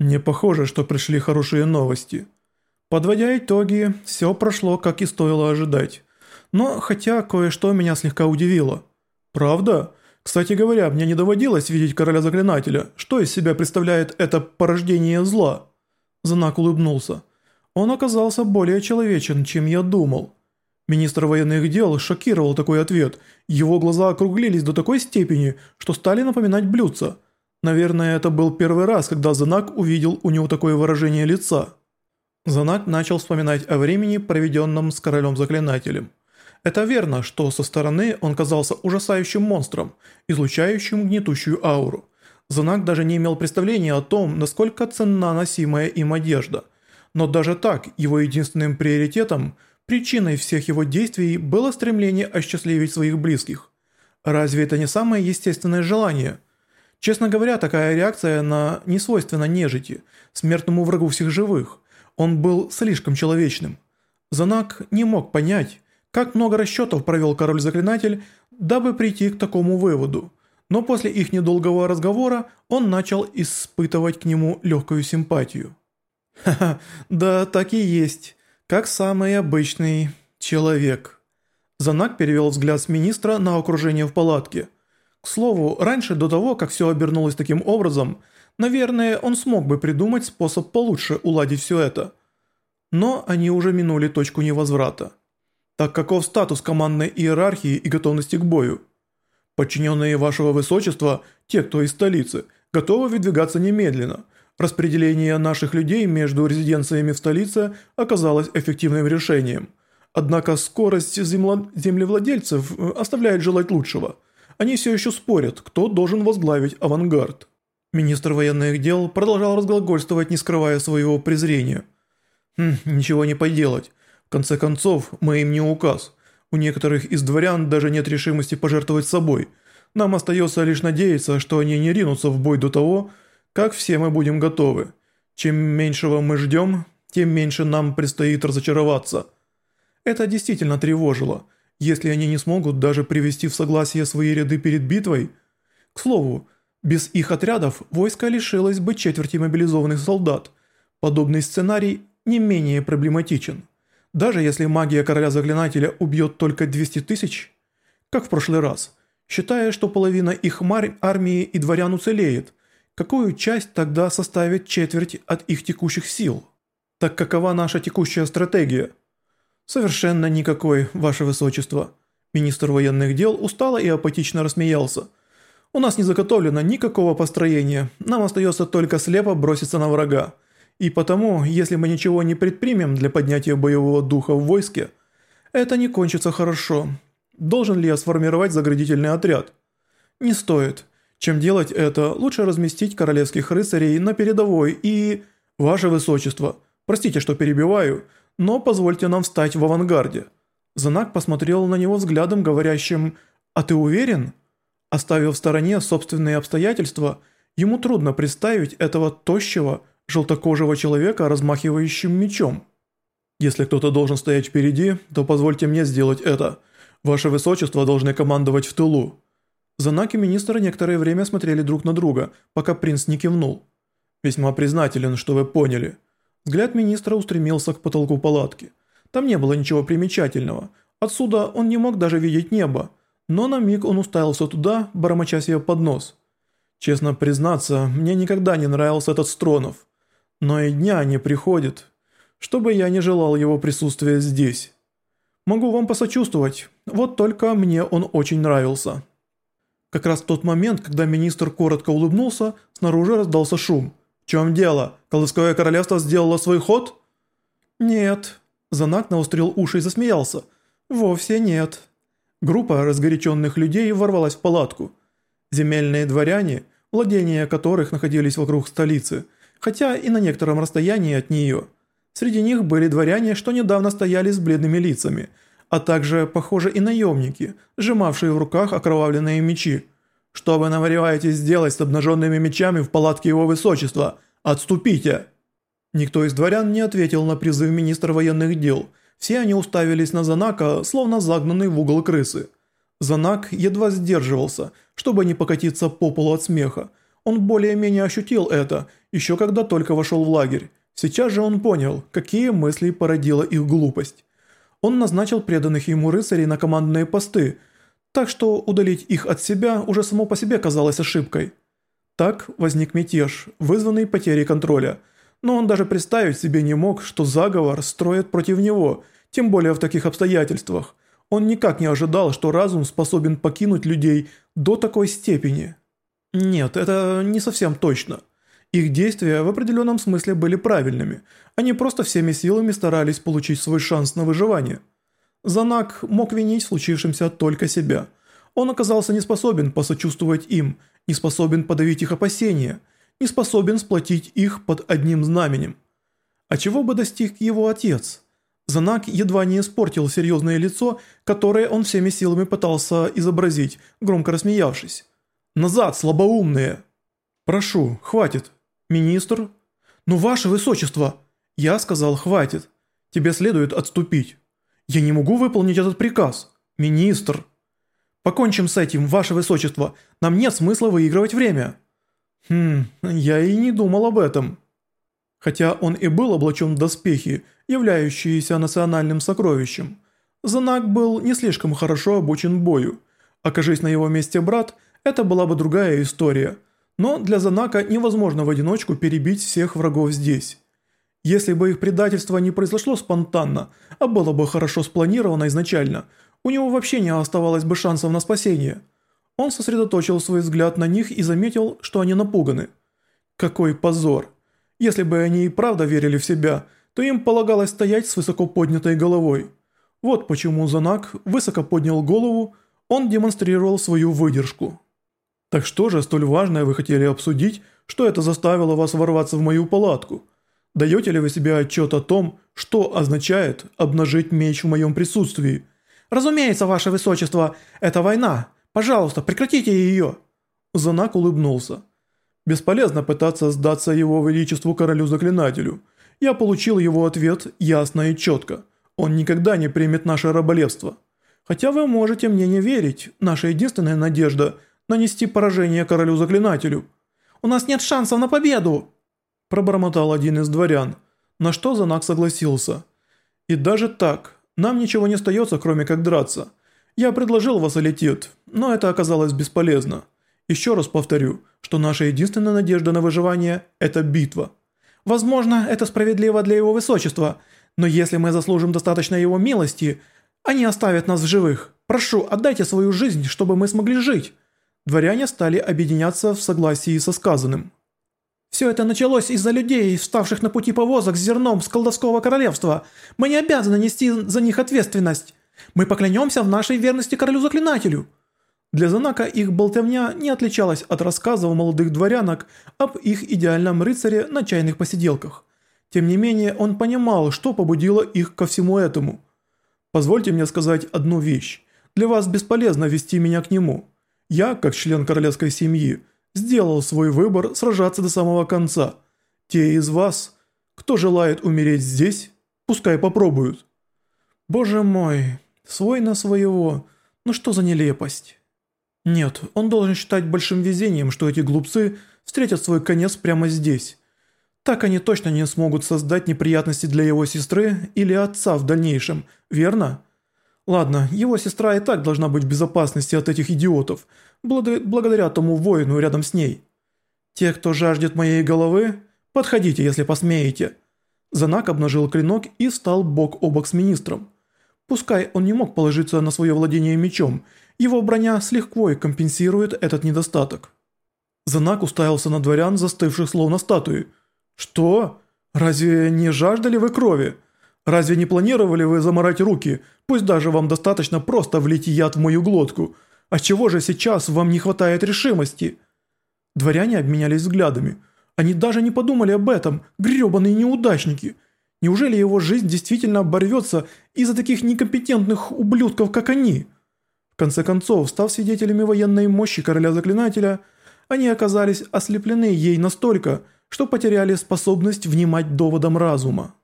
Не похоже, что пришли хорошие новости. Подводя итоги, все прошло, как и стоило ожидать. Но хотя кое-что меня слегка удивило. Правда? Кстати говоря, мне не доводилось видеть короля заклинателя. Что из себя представляет это порождение зла? Занак улыбнулся. Он оказался более человечен, чем я думал. Министр военных дел шокировал такой ответ. Его глаза округлились до такой степени, что стали напоминать блюдца – Наверное, это был первый раз, когда Занак увидел у него такое выражение лица. Занак начал вспоминать о времени, проведенном с королем-заклинателем. Это верно, что со стороны он казался ужасающим монстром, излучающим гнетущую ауру. Занак даже не имел представления о том, насколько ценна носимая им одежда. Но даже так, его единственным приоритетом, причиной всех его действий было стремление осчастливить своих близких. Разве это не самое естественное желание – Честно говоря, такая реакция на не свойственна нежити, смертному врагу всех живых. Он был слишком человечным. Занак не мог понять, как много расчетов провел король-заклинатель, дабы прийти к такому выводу. Но после их недолгого разговора он начал испытывать к нему легкую симпатию. «Ха-ха, да так и есть, как самый обычный человек». Занак перевел взгляд с министра на окружение в палатке – к слову, раньше, до того, как все обернулось таким образом, наверное, он смог бы придумать способ получше уладить все это. Но они уже минули точку невозврата. Так каков статус командной иерархии и готовности к бою? Подчиненные вашего высочества, те, кто из столицы, готовы выдвигаться немедленно. Распределение наших людей между резиденциями в столице оказалось эффективным решением. Однако скорость землевладельцев э, оставляет желать лучшего – они все еще спорят, кто должен возглавить авангард. Министр военных дел продолжал разглагольствовать, не скрывая своего презрения. Хм, ничего не поделать. В конце концов, мы им не указ. У некоторых из дворян даже нет решимости пожертвовать собой. Нам остается лишь надеяться, что они не ринутся в бой до того, как все мы будем готовы. Чем меньшего мы ждем, тем меньше нам предстоит разочароваться. Это действительно тревожило – если они не смогут даже привести в согласие свои ряды перед битвой. К слову, без их отрядов войско лишилось бы четверти мобилизованных солдат. Подобный сценарий не менее проблематичен. Даже если магия короля-заклинателя убьет только 200 тысяч, как в прошлый раз, считая, что половина их армии и дворян уцелеет, какую часть тогда составит четверть от их текущих сил? Так какова наша текущая стратегия – «Совершенно никакой, ваше высочество». Министр военных дел устало и апатично рассмеялся. «У нас не заготовлено никакого построения, нам остается только слепо броситься на врага. И потому, если мы ничего не предпримем для поднятия боевого духа в войске, это не кончится хорошо. Должен ли я сформировать заградительный отряд? Не стоит. Чем делать это, лучше разместить королевских рыцарей на передовой и... Ваше высочество, простите, что перебиваю, но позвольте нам встать в авангарде». Занак посмотрел на него взглядом, говорящим «А ты уверен?» Оставив в стороне собственные обстоятельства, ему трудно представить этого тощего, желтокожего человека, размахивающим мечом. «Если кто-то должен стоять впереди, то позвольте мне сделать это. Ваше Высочество должны командовать в тылу». Занак и министр некоторое время смотрели друг на друга, пока принц не кивнул. «Весьма признателен, что вы поняли». Взгляд министра устремился к потолку палатки. Там не было ничего примечательного. Отсюда он не мог даже видеть небо. Но на миг он уставился туда, бормоча себе под нос. Честно признаться, мне никогда не нравился этот Стронов. Но и дня не приходит, чтобы я не желал его присутствия здесь. Могу вам посочувствовать, вот только мне он очень нравился. Как раз в тот момент, когда министр коротко улыбнулся, снаружи раздался шум – чем дело? Колдовское королевство сделало свой ход?» «Нет». Занак наустрил уши и засмеялся. «Вовсе нет». Группа разгоряченных людей ворвалась в палатку. Земельные дворяне, владения которых находились вокруг столицы, хотя и на некотором расстоянии от нее. Среди них были дворяне, что недавно стояли с бледными лицами, а также, похоже, и наемники, сжимавшие в руках окровавленные мечи. «Что вы намереваетесь сделать с обнаженными мечами в палатке его высочества? Отступите!» Никто из дворян не ответил на призыв министра военных дел. Все они уставились на Занака, словно загнанный в угол крысы. Занак едва сдерживался, чтобы не покатиться по полу от смеха. Он более-менее ощутил это, еще когда только вошел в лагерь. Сейчас же он понял, какие мысли породила их глупость. Он назначил преданных ему рыцарей на командные посты, так что удалить их от себя уже само по себе казалось ошибкой. Так возник мятеж, вызванный потерей контроля, но он даже представить себе не мог, что заговор строят против него, тем более в таких обстоятельствах. Он никак не ожидал, что разум способен покинуть людей до такой степени. Нет, это не совсем точно. Их действия в определенном смысле были правильными. Они просто всеми силами старались получить свой шанс на выживание. Занак мог винить в случившемся только себя. Он оказался не способен посочувствовать им, не способен подавить их опасения, не способен сплотить их под одним знаменем. А чего бы достиг его отец? Занак едва не испортил серьезное лицо, которое он всеми силами пытался изобразить, громко рассмеявшись. «Назад, слабоумные!» «Прошу, хватит. Министр?» «Ну, ваше высочество!» «Я сказал, хватит. Тебе следует отступить». «Я не могу выполнить этот приказ. Министр!» «Покончим с этим, ваше высочество. Нам нет смысла выигрывать время». «Хм, я и не думал об этом». Хотя он и был облачен в доспехи, являющиеся национальным сокровищем, Занак был не слишком хорошо обучен бою. Окажись на его месте брат, это была бы другая история. Но для Занака невозможно в одиночку перебить всех врагов здесь. Если бы их предательство не произошло спонтанно, а было бы хорошо спланировано изначально, у него вообще не оставалось бы шансов на спасение. Он сосредоточил свой взгляд на них и заметил, что они напуганы. Какой позор! Если бы они и правда верили в себя, то им полагалось стоять с высоко поднятой головой. Вот почему Занак высоко поднял голову, он демонстрировал свою выдержку. «Так что же столь важное вы хотели обсудить, что это заставило вас ворваться в мою палатку?» Даете ли вы себе отчет о том, что означает обнажить меч в моем присутствии? Разумеется, ваше высочество, это война. Пожалуйста, прекратите ее. Занак улыбнулся. Бесполезно пытаться сдаться его величеству королю-заклинателю. Я получил его ответ ясно и четко. Он никогда не примет наше раболевство. Хотя вы можете мне не верить, наша единственная надежда – нанести поражение королю-заклинателю. У нас нет шансов на победу! Пробормотал один из дворян, на что Занак согласился. «И даже так, нам ничего не остается, кроме как драться. Я предложил вассалитет, но это оказалось бесполезно. Еще раз повторю, что наша единственная надежда на выживание – это битва. Возможно, это справедливо для его высочества, но если мы заслужим достаточно его милости, они оставят нас в живых. Прошу, отдайте свою жизнь, чтобы мы смогли жить». Дворяне стали объединяться в согласии со сказанным. Все это началось из-за людей, вставших на пути повозок с зерном с колдовского королевства. Мы не обязаны нести за них ответственность. Мы поклянемся в нашей верности королю-заклинателю». Для Занака их болтовня не отличалась от рассказов молодых дворянок об их идеальном рыцаре на чайных посиделках. Тем не менее, он понимал, что побудило их ко всему этому. «Позвольте мне сказать одну вещь. Для вас бесполезно вести меня к нему. Я, как член королевской семьи, сделал свой выбор сражаться до самого конца. Те из вас, кто желает умереть здесь, пускай попробуют. Боже мой, свой на своего, ну что за нелепость. Нет, он должен считать большим везением, что эти глупцы встретят свой конец прямо здесь. Так они точно не смогут создать неприятности для его сестры или отца в дальнейшем, верно? Ладно, его сестра и так должна быть в безопасности от этих идиотов, благодаря тому воину рядом с ней. Те, кто жаждет моей головы, подходите, если посмеете». Занак обнажил клинок и встал бок о бок с министром. Пускай он не мог положиться на свое владение мечом, его броня с лихвой компенсирует этот недостаток. Занак уставился на дворян, застывших словно статуи. «Что? Разве не жаждали вы крови?» Разве не планировали вы заморать руки, пусть даже вам достаточно просто влить яд в мою глотку? А чего же сейчас вам не хватает решимости?» Дворяне обменялись взглядами. Они даже не подумали об этом, гребаные неудачники. Неужели его жизнь действительно оборвется из-за таких некомпетентных ублюдков, как они? В конце концов, став свидетелями военной мощи короля-заклинателя, они оказались ослеплены ей настолько, что потеряли способность внимать доводам разума.